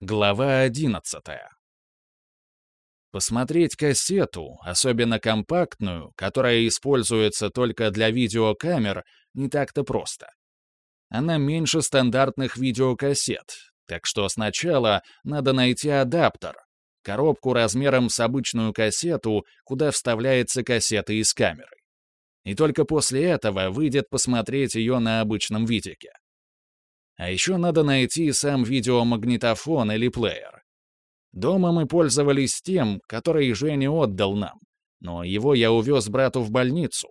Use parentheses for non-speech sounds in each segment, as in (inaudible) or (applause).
Глава 11. Посмотреть кассету, особенно компактную, которая используется только для видеокамер, не так-то просто. Она меньше стандартных видеокассет, так что сначала надо найти адаптер, коробку размером с обычную кассету, куда вставляется кассета из камеры. И только после этого выйдет посмотреть ее на обычном видике. А еще надо найти сам видеомагнитофон или плеер. Дома мы пользовались тем, который Женя отдал нам, но его я увез брату в больницу.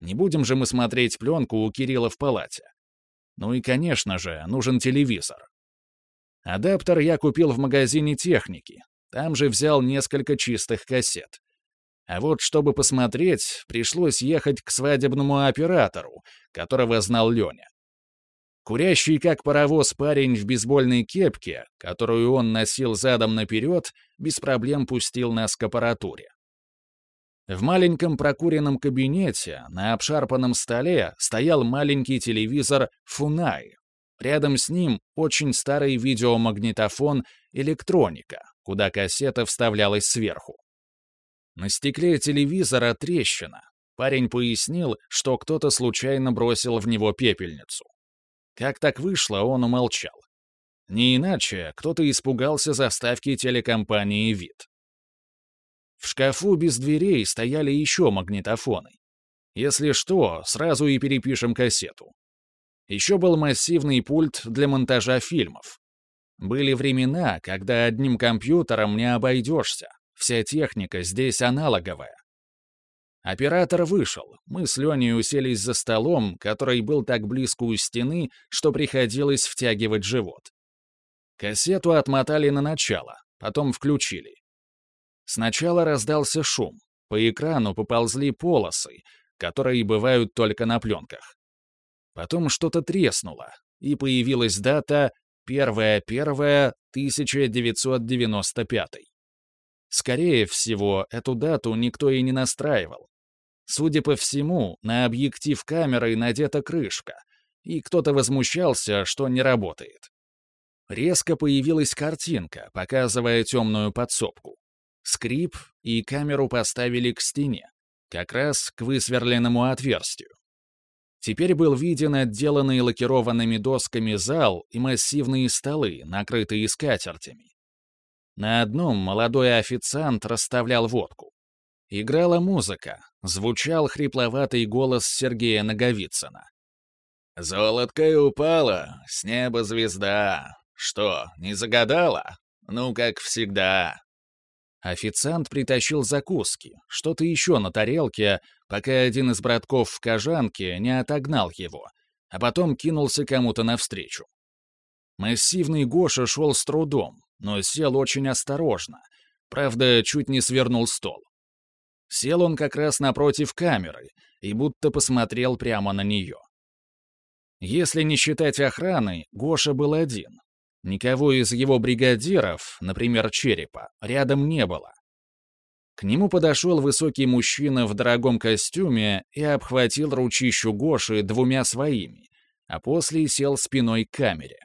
Не будем же мы смотреть пленку у Кирилла в палате. Ну и, конечно же, нужен телевизор. Адаптер я купил в магазине техники. Там же взял несколько чистых кассет. А вот чтобы посмотреть, пришлось ехать к свадебному оператору, которого знал Леня. Курящий как паровоз парень в бейсбольной кепке, которую он носил задом наперед, без проблем пустил нас к аппаратуре. В маленьком прокуренном кабинете на обшарпанном столе стоял маленький телевизор «Фунай». Рядом с ним очень старый видеомагнитофон «Электроника», куда кассета вставлялась сверху. На стекле телевизора трещина. Парень пояснил, что кто-то случайно бросил в него пепельницу. Как так вышло, он умолчал. Не иначе, кто-то испугался заставки телекомпании «Вид». В шкафу без дверей стояли еще магнитофоны. Если что, сразу и перепишем кассету. Еще был массивный пульт для монтажа фильмов. Были времена, когда одним компьютером не обойдешься. Вся техника здесь аналоговая. Оператор вышел. Мы с Леней уселись за столом, который был так близко у стены, что приходилось втягивать живот. Кассету отмотали на начало, потом включили. Сначала раздался шум. По экрану поползли полосы, которые бывают только на пленках. Потом что-то треснуло, и появилась дата 1.1.1995. Скорее всего, эту дату никто и не настраивал. Судя по всему, на объектив камеры надета крышка, и кто-то возмущался, что не работает. Резко появилась картинка, показывая темную подсобку. Скрип, и камеру поставили к стене, как раз к высверленному отверстию. Теперь был виден отделанный лакированными досками зал и массивные столы, накрытые скатертями. На одном молодой официант расставлял водку. Играла музыка, звучал хрипловатый голос Сергея Наговицына. «Золотко упала, с неба звезда. Что, не загадала? Ну, как всегда». Официант притащил закуски, что-то еще на тарелке, пока один из братков в кожанке не отогнал его, а потом кинулся кому-то навстречу. Массивный Гоша шел с трудом, но сел очень осторожно. Правда, чуть не свернул стол. Сел он как раз напротив камеры и будто посмотрел прямо на нее. Если не считать охраны, Гоша был один. Никого из его бригадиров, например, Черепа, рядом не было. К нему подошел высокий мужчина в дорогом костюме и обхватил ручищу Гоши двумя своими, а после сел спиной к камере.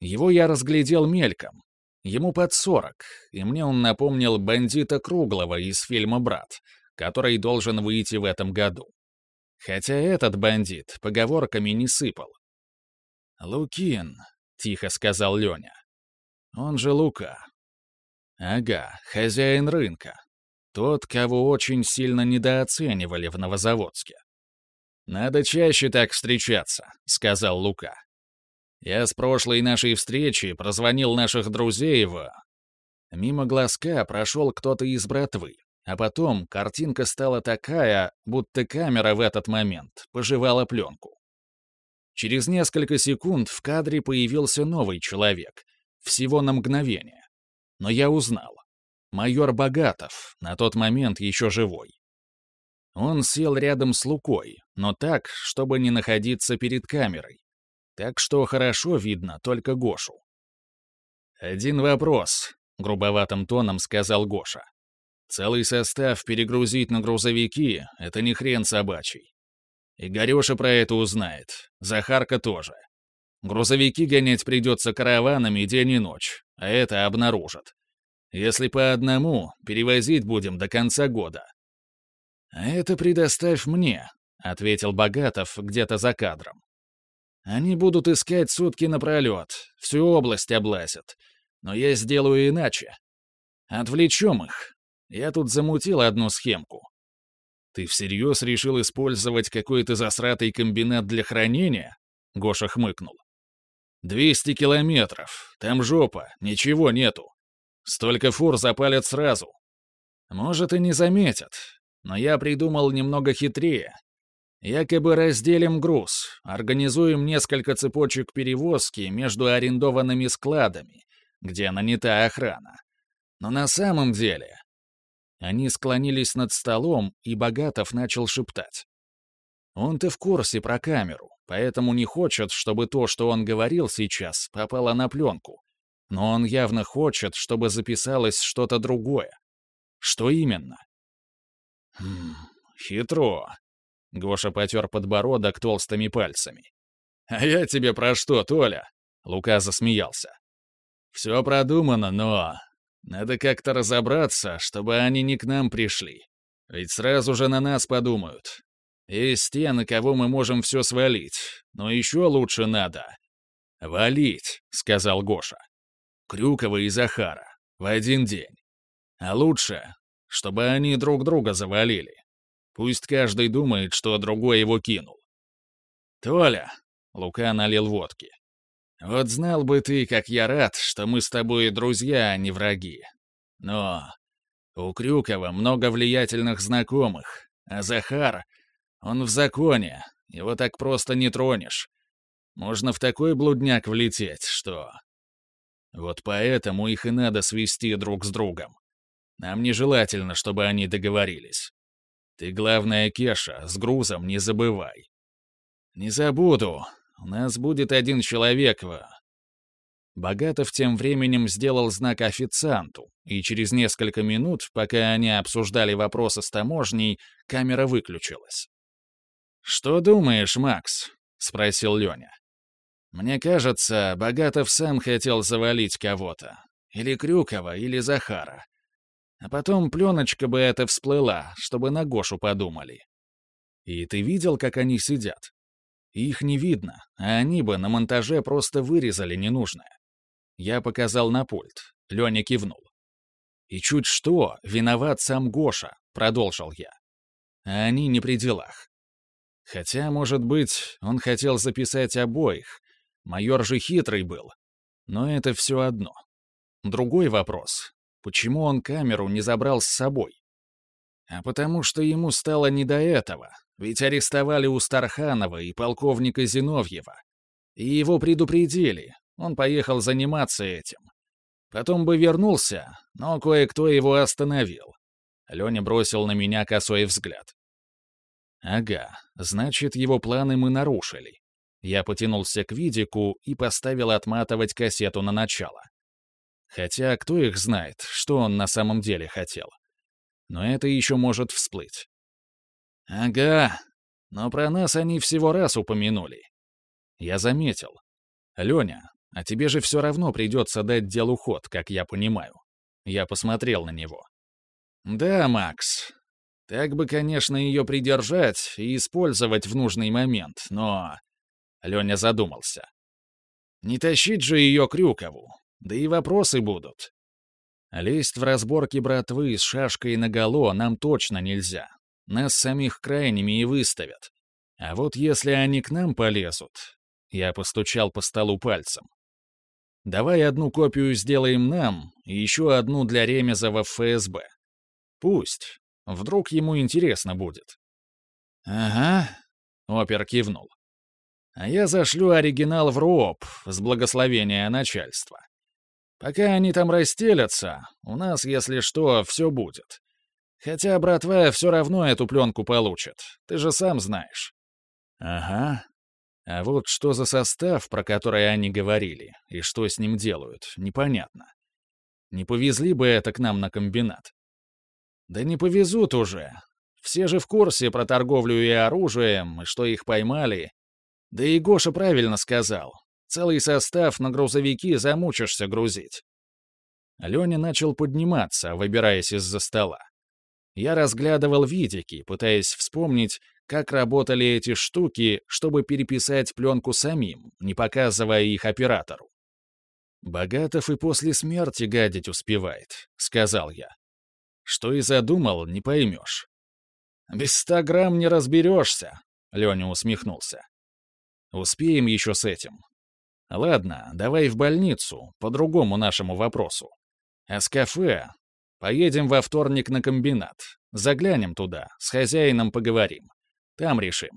Его я разглядел мельком, Ему под сорок, и мне он напомнил бандита Круглого из фильма «Брат», который должен выйти в этом году. Хотя этот бандит поговорками не сыпал. «Лукин», — тихо сказал Леня. «Он же Лука». «Ага, хозяин рынка. Тот, кого очень сильно недооценивали в Новозаводске». «Надо чаще так встречаться», — сказал Лука. Я с прошлой нашей встречи прозвонил наших друзей в... Мимо глазка прошел кто-то из братвы, а потом картинка стала такая, будто камера в этот момент пожевала пленку. Через несколько секунд в кадре появился новый человек, всего на мгновение. Но я узнал. Майор Богатов, на тот момент еще живой. Он сел рядом с Лукой, но так, чтобы не находиться перед камерой, так что хорошо видно только Гошу. «Один вопрос», — грубоватым тоном сказал Гоша. «Целый состав перегрузить на грузовики — это не хрен собачий. И Горюша про это узнает, Захарка тоже. Грузовики гонять придется караванами день и ночь, а это обнаружат. Если по одному, перевозить будем до конца года». «А это предоставь мне», — ответил Богатов где-то за кадром. «Они будут искать сутки напролет, всю область облазят. Но я сделаю иначе. Отвлечем их. Я тут замутил одну схемку. «Ты всерьез решил использовать какой-то засратый комбинат для хранения?» Гоша хмыкнул. «Двести километров. Там жопа. Ничего нету. Столько фур запалят сразу. Может, и не заметят. Но я придумал немного хитрее. Якобы разделим груз, организуем несколько цепочек перевозки между арендованными складами, где нанята охрана. Но на самом деле они склонились над столом, и Богатов начал шептать. Он-то в курсе про камеру, поэтому не хочет, чтобы то, что он говорил сейчас, попало на пленку. Но он явно хочет, чтобы записалось что-то другое. Что именно? Хм, хитро. Гоша потер подбородок толстыми пальцами. «А я тебе про что, Толя?» Лука засмеялся. «Все продумано, но надо как-то разобраться, чтобы они не к нам пришли. Ведь сразу же на нас подумают. Есть те, на кого мы можем все свалить. Но еще лучше надо. «Валить», — сказал Гоша. «Крюкова и Захара. В один день. А лучше, чтобы они друг друга завалили. Пусть каждый думает, что другой его кинул». «Толя», — Лука налил водки, вот знал бы ты, как я рад, что мы с тобой друзья, а не враги. Но у Крюкова много влиятельных знакомых, а Захар, он в законе, его так просто не тронешь. Можно в такой блудняк влететь, что... Вот поэтому их и надо свести друг с другом. Нам нежелательно, чтобы они договорились. Ты, главное, Кеша, с грузом не забывай. Не забуду, у нас будет один человек в...» Богатов тем временем сделал знак официанту, и через несколько минут, пока они обсуждали вопросы с таможней, камера выключилась. «Что думаешь, Макс?» — спросил Леня. «Мне кажется, Богатов сам хотел завалить кого-то. Или Крюкова, или Захара. А потом пленочка бы эта всплыла, чтобы на Гошу подумали. И ты видел, как они сидят? Их не видно, а они бы на монтаже просто вырезали ненужное. Я показал на пульт. Леня кивнул. «И чуть что, виноват сам Гоша», — продолжил я. А они не при делах. Хотя, может быть, он хотел записать обоих. Майор же хитрый был. Но это все одно. Другой вопрос. Почему он камеру не забрал с собой? А потому что ему стало не до этого, ведь арестовали у Старханова и полковника Зиновьева. И его предупредили, он поехал заниматься этим. Потом бы вернулся, но кое-кто его остановил. Леня бросил на меня косой взгляд. Ага, значит, его планы мы нарушили. Я потянулся к видику и поставил отматывать кассету на начало. Хотя кто их знает, что он на самом деле хотел. Но это еще может всплыть. «Ага, но про нас они всего раз упомянули». Я заметил. «Леня, а тебе же все равно придется дать делу ход, как я понимаю». Я посмотрел на него. «Да, Макс. Так бы, конечно, ее придержать и использовать в нужный момент, но...» Леня задумался. «Не тащить же ее Крюкову, да и вопросы будут. Лезть в разборки братвы с шашкой наголо нам точно нельзя, нас самих крайними и выставят. А вот если они к нам полезут... Я постучал по столу пальцем. Давай одну копию сделаем нам, и еще одну для Ремезова в ФСБ. Пусть. Вдруг ему интересно будет. Ага, опер кивнул. А я зашлю оригинал в РОП с благословения начальства. Пока они там расстелятся, у нас, если что, все будет. Хотя братва все равно эту пленку получит, ты же сам знаешь». «Ага. А вот что за состав, про который они говорили, и что с ним делают, непонятно. Не повезли бы это к нам на комбинат?» «Да не повезут уже. Все же в курсе про торговлю и оружием, и что их поймали. Да и Гоша правильно сказал. Целый состав на грузовики замучишься грузить. Леня начал подниматься, выбираясь из-за стола. Я разглядывал видики, пытаясь вспомнить, как работали эти штуки, чтобы переписать пленку самим, не показывая их оператору. «Богатов и после смерти гадить успевает», — сказал я. Что и задумал, не поймешь. «Без ста грамм не разберешься», — Леня усмехнулся. «Успеем еще с этим. Ладно, давай в больницу, по другому нашему вопросу. А с кафе Поедем во вторник на комбинат. Заглянем туда, с хозяином поговорим. Там решим.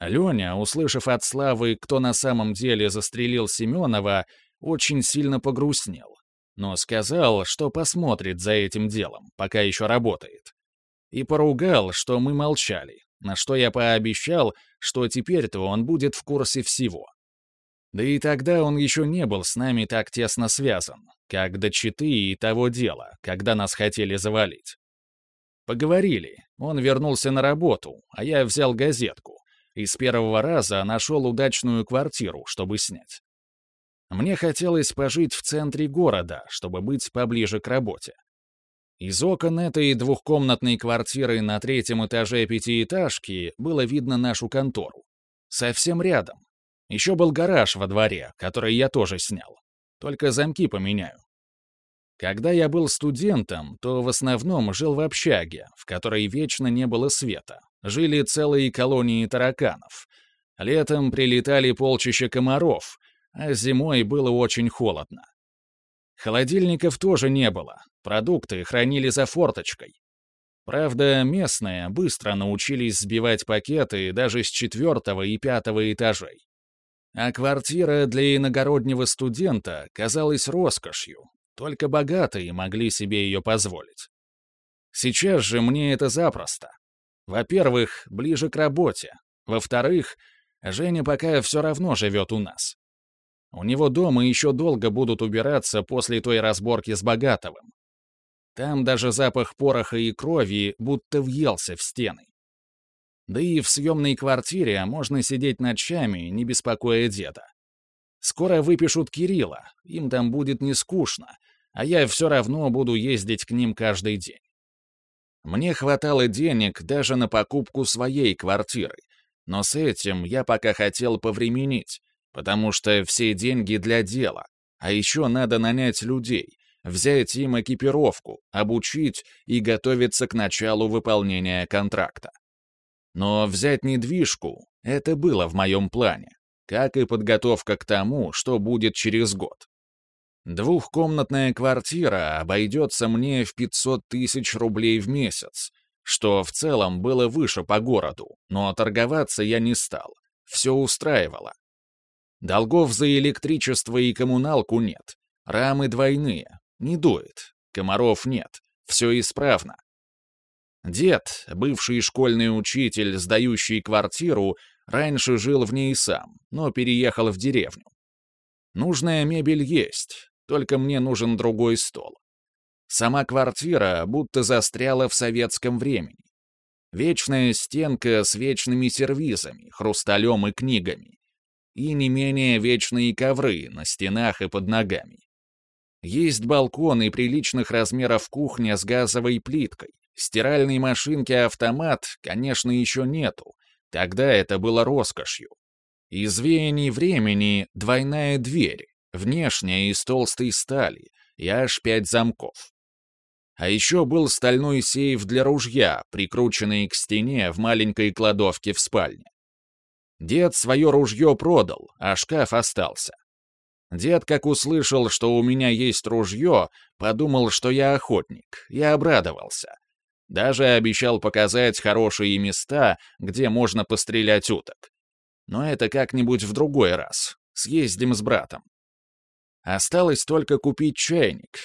Леня, услышав от Славы, кто на самом деле застрелил Семенова, очень сильно погрустнел, но сказал, что посмотрит за этим делом, пока еще работает. И поругал, что мы молчали, на что я пообещал, что теперь-то он будет в курсе всего. Да и тогда он еще не был с нами так тесно связан, как до читы и того дела, когда нас хотели завалить. Поговорили, он вернулся на работу, а я взял газетку и с первого раза нашел удачную квартиру, чтобы снять. Мне хотелось пожить в центре города, чтобы быть поближе к работе. Из окон этой двухкомнатной квартиры на третьем этаже пятиэтажки было видно нашу контору. Совсем рядом, еще был гараж во дворе, который я тоже снял. Только замки поменяю. Когда я был студентом, то в основном жил в общаге, в которой вечно не было света. Жили целые колонии тараканов. Летом прилетали полчища комаров, а зимой было очень холодно. Холодильников тоже не было, продукты хранили за форточкой. Правда, местные быстро научились сбивать пакеты даже с четвертого и пятого этажей. А квартира для иногороднего студента казалась роскошью, только богатые могли себе ее позволить. Сейчас же мне это запросто. Во-первых, ближе к работе. Во-вторых, Женя пока все равно живет у нас. У него дома еще долго будут убираться после той разборки с Богатовым. Там даже запах пороха и крови будто въелся в стены. Да и в съемной квартире можно сидеть ночами, не беспокоя деда. Скоро выпишут Кирилла, им там будет не скучно, а я все равно буду ездить к ним каждый день. Мне хватало денег даже на покупку своей квартиры, но с этим я пока хотел повременить, потому что все деньги для дела, а еще надо нанять людей, взять им экипировку, обучить и готовиться к началу выполнения контракта. Но взять недвижку — это было в моем плане, как и подготовка к тому, что будет через год. Двухкомнатная квартира обойдется мне в 500 тысяч рублей в месяц, что в целом было выше по городу, но торговаться я не стал. Все устраивало. Долгов за электричество и коммуналку нет. Рамы двойные. Не дует. Комаров нет. Все исправно. Дед, бывший школьный учитель, сдающий квартиру, раньше жил в ней сам, но переехал в деревню. Нужная мебель есть, только мне нужен другой стол. Сама квартира будто застряла в советском времени. Вечная стенка с вечными сервизами, хрусталем и книгами. И не менее вечные ковры на стенах и под ногами. Есть балкон и приличных размеров кухня с газовой плиткой, Стиральной машинки-автомат, конечно, еще нету. Тогда это было роскошью. Из веяний времени двойная дверь, внешняя из толстой стали, и аж пять замков. А еще был стальной сейф для ружья, прикрученный к стене в маленькой кладовке в спальне. Дед свое ружье продал, а шкаф остался. Дед, как услышал, что у меня есть ружье, подумал, что я охотник, и обрадовался. Даже обещал показать хорошие места, где можно пострелять уток. Но это как-нибудь в другой раз. Съездим с братом. Осталось только купить чайник.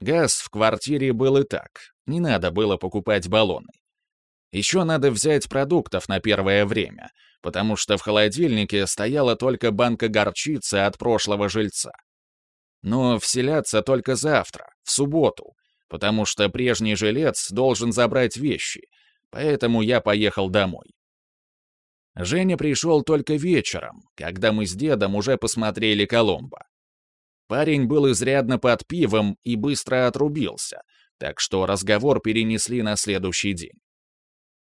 Газ в квартире был и так. Не надо было покупать баллоны. Еще надо взять продуктов на первое время, потому что в холодильнике стояла только банка горчицы от прошлого жильца. Но вселяться только завтра, в субботу, потому что прежний жилец должен забрать вещи, поэтому я поехал домой. Женя пришел только вечером, когда мы с дедом уже посмотрели Коломбо. Парень был изрядно под пивом и быстро отрубился, так что разговор перенесли на следующий день.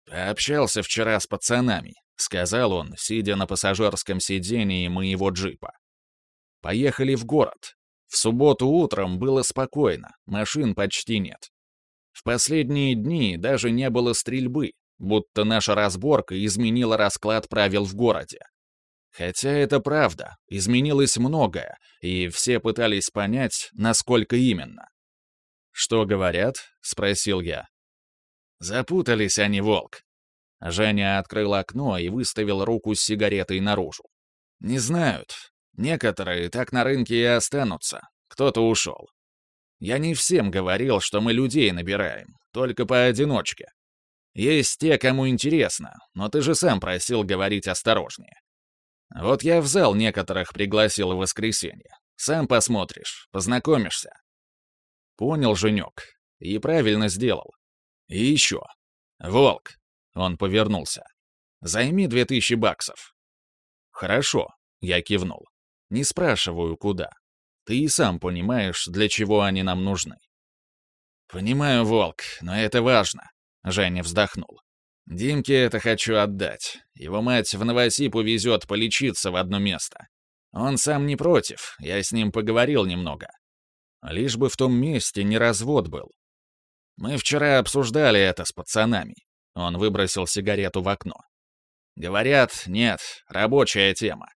«Пообщался вчера с пацанами», — сказал он, сидя на пассажирском сидении моего джипа. «Поехали в город. В субботу утром было спокойно, машин почти нет. В последние дни даже не было стрельбы, будто наша разборка изменила расклад правил в городе. Хотя это правда, изменилось многое, и все пытались понять, насколько именно. «Что говорят?» — спросил я. Запутались они, волк. Женя открыл окно и выставил руку с сигаретой наружу. Не знают. Некоторые так на рынке и останутся. Кто-то ушел. Я не всем говорил, что мы людей набираем, только поодиночке. Есть те, кому интересно, но ты же сам просил говорить осторожнее. Вот я в зал некоторых пригласил в воскресенье. Сам посмотришь, познакомишься. Понял, Женек. И правильно сделал. И еще. Волк. Он повернулся. Займи две тысячи баксов. Хорошо. Я кивнул. Не спрашиваю, куда. Ты и сам понимаешь, для чего они нам нужны. Понимаю, Волк, но это важно. Женя вздохнул. Димке это хочу отдать. Его мать в Новосиб увезет полечиться в одно место. Он сам не против, я с ним поговорил немного. Лишь бы в том месте не развод был. Мы вчера обсуждали это с пацанами. Он выбросил сигарету в окно. Говорят, нет, рабочая тема.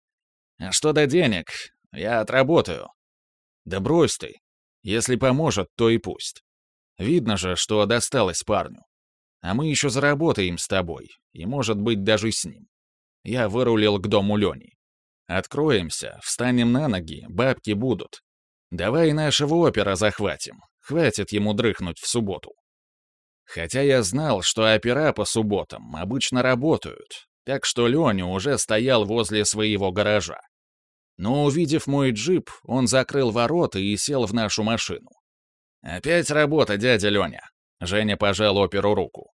А что до денег, я отработаю. Да брось ты. Если поможет, то и пусть. Видно же, что досталось парню. А мы еще заработаем с тобой, и, может быть, даже с ним. Я вырулил к дому Лени. Откроемся, встанем на ноги, бабки будут. Давай нашего опера захватим. Хватит ему дрыхнуть в субботу. Хотя я знал, что опера по субботам обычно работают, так что Леня уже стоял возле своего гаража. Но увидев мой джип, он закрыл ворота и сел в нашу машину. «Опять работа, дядя Леня», Женя пожал оперу руку.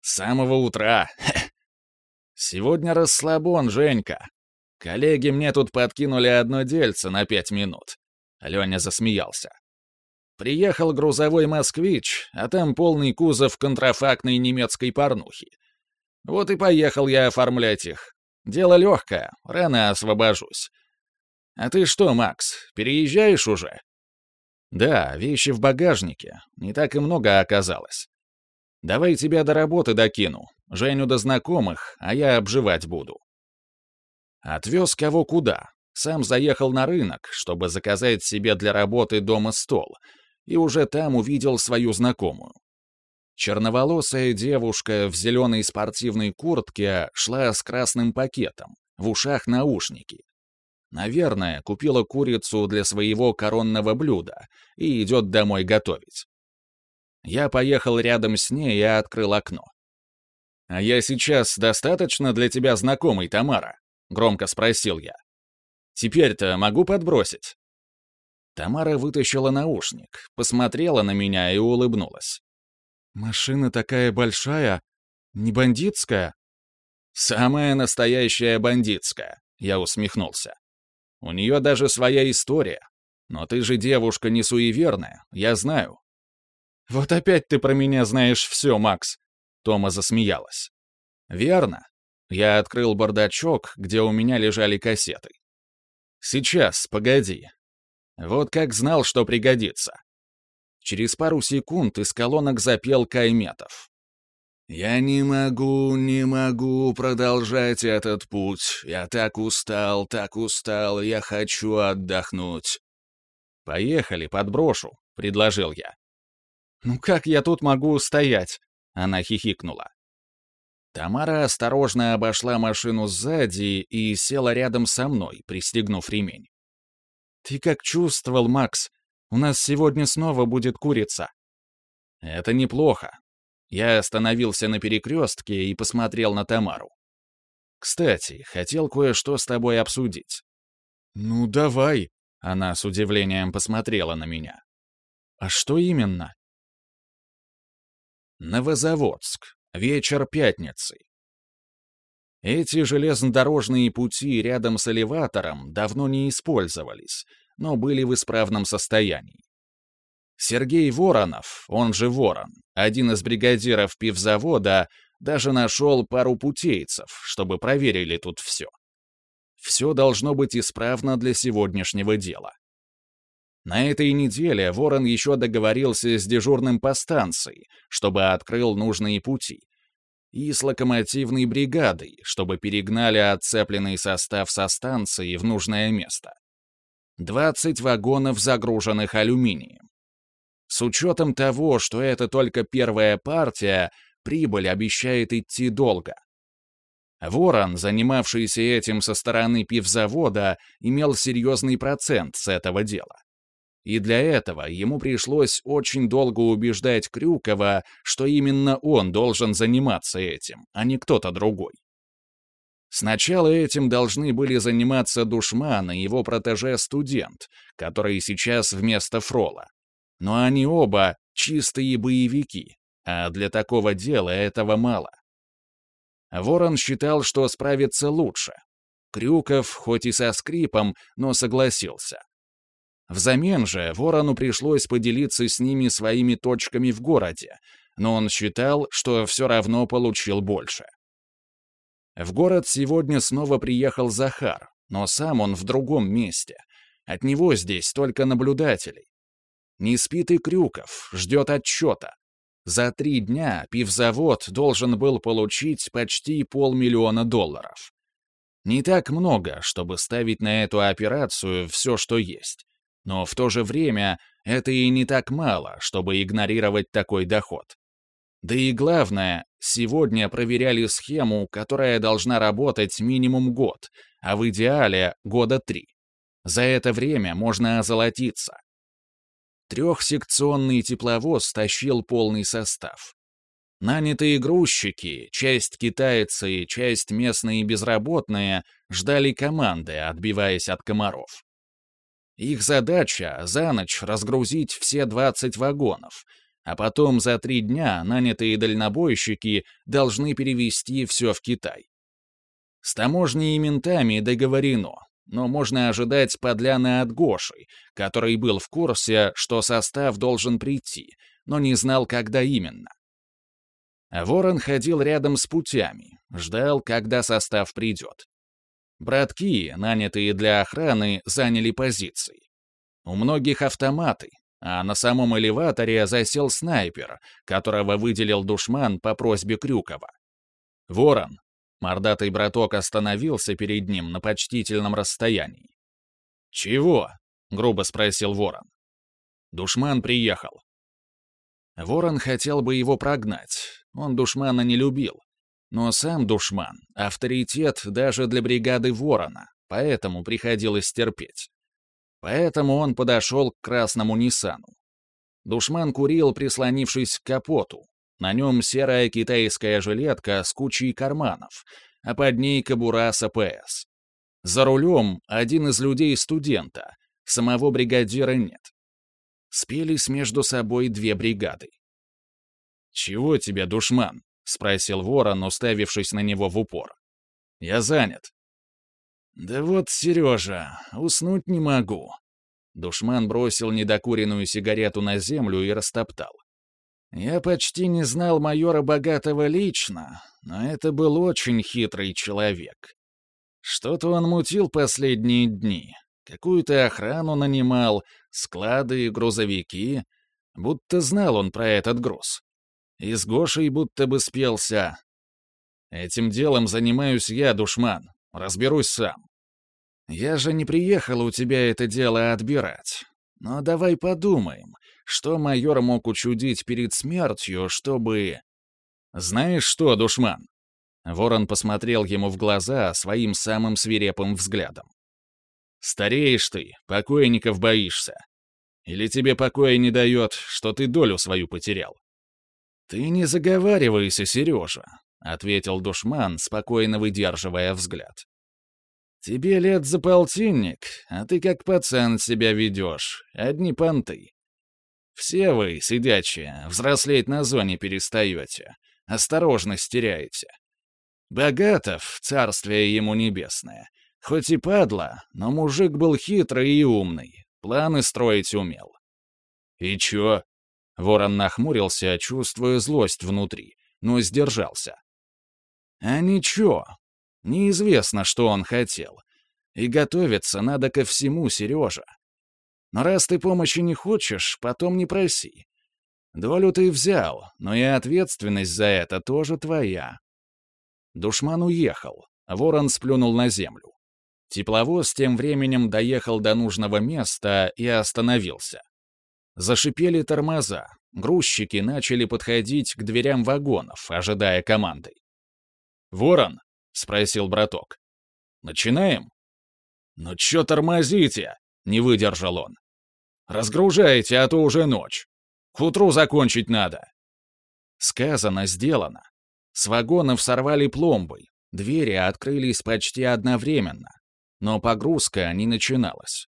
«С самого утра. (laughs) Сегодня расслабон, Женька. Коллеги мне тут подкинули одно дельце на пять минут». Леня засмеялся. Приехал грузовой «Москвич», а там полный кузов контрафактной немецкой порнухи. Вот и поехал я оформлять их. Дело легкое, рано освобожусь. А ты что, Макс, переезжаешь уже? Да, вещи в багажнике. Не так и много оказалось. Давай тебя до работы докину. Женю до знакомых, а я обживать буду. Отвез кого куда. Сам заехал на рынок, чтобы заказать себе для работы дома стол, и уже там увидел свою знакомую. Черноволосая девушка в зеленой спортивной куртке шла с красным пакетом, в ушах наушники. Наверное, купила курицу для своего коронного блюда и идет домой готовить. Я поехал рядом с ней и открыл окно. «А я сейчас достаточно для тебя знакомый, Тамара?» — громко спросил я. «Теперь-то могу подбросить?» Тамара вытащила наушник, посмотрела на меня и улыбнулась. «Машина такая большая, не бандитская?» «Самая настоящая бандитская», — я усмехнулся. У нее даже своя история. Но ты же девушка не суеверная, я знаю». «Вот опять ты про меня знаешь все, Макс», — Тома засмеялась. «Верно. Я открыл бардачок, где у меня лежали кассеты. Сейчас, погоди. Вот как знал, что пригодится». Через пару секунд из колонок запел Кайметов. «Я не могу, не могу продолжать этот путь. Я так устал, так устал, я хочу отдохнуть». «Поехали, подброшу», — предложил я. «Ну как я тут могу устоять?» — она хихикнула. Тамара осторожно обошла машину сзади и села рядом со мной, пристегнув ремень. «Ты как чувствовал, Макс? У нас сегодня снова будет курица». «Это неплохо. Я остановился на перекрестке и посмотрел на Тамару. «Кстати, хотел кое-что с тобой обсудить». «Ну, давай», — она с удивлением посмотрела на меня. «А что именно?» Новозаводск. Вечер пятницы. Эти железнодорожные пути рядом с элеватором давно не использовались, но были в исправном состоянии. Сергей Воронов, он же Ворон, один из бригадиров пивзавода, даже нашел пару путейцев, чтобы проверили тут все. Все должно быть исправно для сегодняшнего дела. На этой неделе Ворон еще договорился с дежурным по станции, чтобы открыл нужные пути, и с локомотивной бригадой, чтобы перегнали отцепленный состав со станции в нужное место. 20 вагонов, загруженных алюминием. С учетом того, что это только первая партия, прибыль обещает идти долго. Ворон, занимавшийся этим со стороны пивзавода, имел серьезный процент с этого дела. И для этого ему пришлось очень долго убеждать Крюкова, что именно он должен заниматься этим, а не кто-то другой. Сначала этим должны были заниматься Душман и его протеже-студент, который сейчас вместо Фрола. Но они оба чистые боевики, а для такого дела этого мало. Ворон считал, что справится лучше. Крюков, хоть и со скрипом, но согласился. Взамен же Ворону пришлось поделиться с ними своими точками в городе, но он считал, что все равно получил больше. В город сегодня снова приехал Захар, но сам он в другом месте. От него здесь только наблюдателей. Не спит и Крюков, ждет отчета. За три дня пивзавод должен был получить почти полмиллиона долларов. Не так много, чтобы ставить на эту операцию все, что есть. Но в то же время это и не так мало, чтобы игнорировать такой доход. Да и главное, сегодня проверяли схему, которая должна работать минимум год, а в идеале года три. За это время можно озолотиться. Трехсекционный тепловоз тащил полный состав. Нанятые грузчики, часть китайцы и часть местные безработные, ждали команды, отбиваясь от комаров. Их задача — за ночь разгрузить все 20 вагонов, а потом за три дня нанятые дальнобойщики должны перевести все в Китай. С таможней и ментами договорено, но можно ожидать подляны от Гоши, который был в курсе, что состав должен прийти, но не знал, когда именно. Ворон ходил рядом с путями, ждал, когда состав придет. Братки, нанятые для охраны, заняли позиции. У многих автоматы, а на самом элеваторе засел снайпер, которого выделил душман по просьбе Крюкова. «Ворон, Мордатый браток остановился перед ним на почтительном расстоянии. «Чего?» — грубо спросил Ворон. Душман приехал. Ворон хотел бы его прогнать. Он душмана не любил. Но сам душман — авторитет даже для бригады Ворона, поэтому приходилось терпеть. Поэтому он подошел к красному Ниссану. Душман курил, прислонившись к капоту, на нем серая китайская жилетка с кучей карманов, а под ней кобура с АПС. За рулем один из людей студента, самого бригадира нет. Спелись между собой две бригады. «Чего тебе, душман?» — спросил ворон, уставившись на него в упор. «Я занят». «Да вот, Сережа, уснуть не могу». Душман бросил недокуренную сигарету на землю и растоптал. Я почти не знал майора Богатого лично, но это был очень хитрый человек. Что-то он мутил последние дни. Какую-то охрану нанимал, склады и грузовики. Будто знал он про этот груз. И с Гошей будто бы спелся. Этим делом занимаюсь я, душман. Разберусь сам. Я же не приехал у тебя это дело отбирать. Но давай подумаем, что майор мог учудить перед смертью, чтобы... «Знаешь что, душман?» Ворон посмотрел ему в глаза своим самым свирепым взглядом. «Стареешь ты, покойников боишься. Или тебе покоя не дает, что ты долю свою потерял?» «Ты не заговаривайся, Сережа», — ответил душман, спокойно выдерживая взгляд. «Тебе лет за полтинник, а ты как пацан себя ведешь, одни понты. Все вы, сидячие, взрослеть на зоне перестаете, осторожность теряете. Богатов, царствие ему небесное, хоть и падла, но мужик был хитрый и умный, планы строить умел. И чё? Ворон нахмурился, чувствуя злость внутри, но сдержался. А ничего. Неизвестно, что он хотел. И готовиться надо ко всему, Сережа. Но раз ты помощи не хочешь, потом не проси. Долю ты взял, но и ответственность за это тоже твоя. Душман уехал, ворон сплюнул на землю. Тепловоз тем временем доехал до нужного места и остановился. Зашипели тормоза, грузчики начали подходить к дверям вагонов, ожидая команды. «Ворон?» — спросил браток. «Начинаем?» «Ну чё тормозите?» — не выдержал он. «Разгружайте, а то уже ночь. К утру закончить надо». Сказано, сделано. С вагонов сорвали пломбы, двери открылись почти одновременно, но погрузка не начиналась.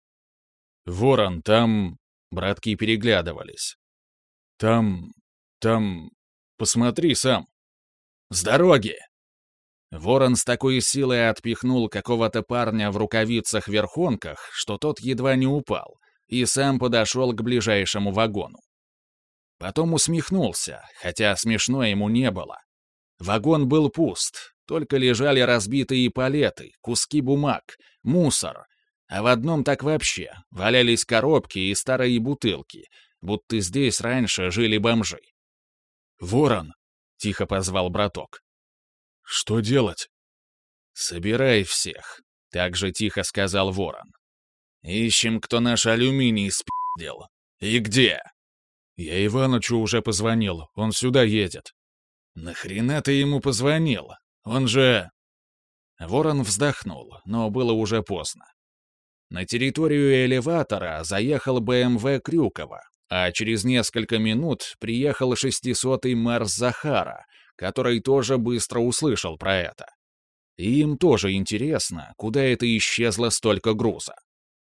«Ворон, там...» — братки переглядывались. «Там... там... посмотри сам. С дороги!» Ворон с такой силой отпихнул какого-то парня в рукавицах-верхонках, что тот едва не упал, и сам подошел к ближайшему вагону. Потом усмехнулся, хотя смешно ему не было. Вагон был пуст, только лежали разбитые палеты, куски бумаг, мусор. А в одном так вообще валялись коробки и старые бутылки, будто здесь раньше жили бомжи. «Ворон!» — тихо позвал браток. «Что делать?» «Собирай всех», — так же тихо сказал Ворон. «Ищем, кто наш алюминий спи***дел. И где?» «Я Иванычу уже позвонил, он сюда едет». «Нахрена ты ему позвонил? Он же...» Ворон вздохнул, но было уже поздно. На территорию элеватора заехал БМВ Крюкова, а через несколько минут приехал шестисотый Марс Захара, который тоже быстро услышал про это. И им тоже интересно, куда это исчезло столько груза.